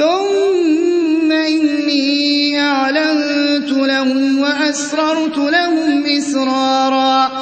ثم إني أعلنت لهم وأسررت لهم إسرارا.